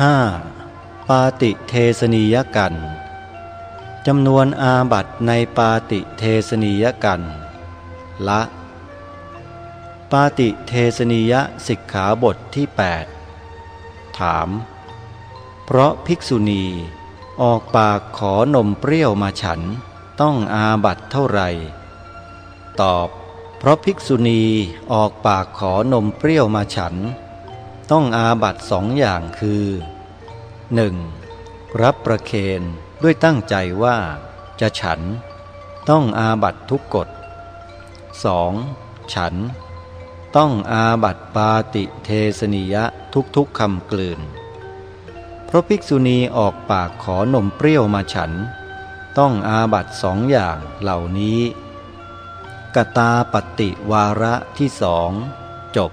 5. ปาติเทสนียกัณฑ์จำนวนอาบัติในปาติเทสนียกัณฑ์ละ ปาติเทสนียสิกขาบทที่ 8 ถาม เพราะภิกษุณีออกปากขอนมเปรี้ยวมาฉันต้องอาบัติเท่าไหร่ ตอบ เพราะภิกษุณีออกปากขอนมเปรี้ยวมาฉัน ต้องอาบัตสองอย่างคือ 1. รับประเคนด้วยตั้งใจว่าจะฉัน ต้องอาบัตทุกกฎ 2. ฉัน ต้องอาบัตปาติเทสนิยะทุกๆคำกลืน เพราะภิกษุณีออกปากขอนมเปรี้ยวมาฉัน ต้องอาบัตสองอย่างเหล่านี้ กตาปฏิวาระที่สองจบ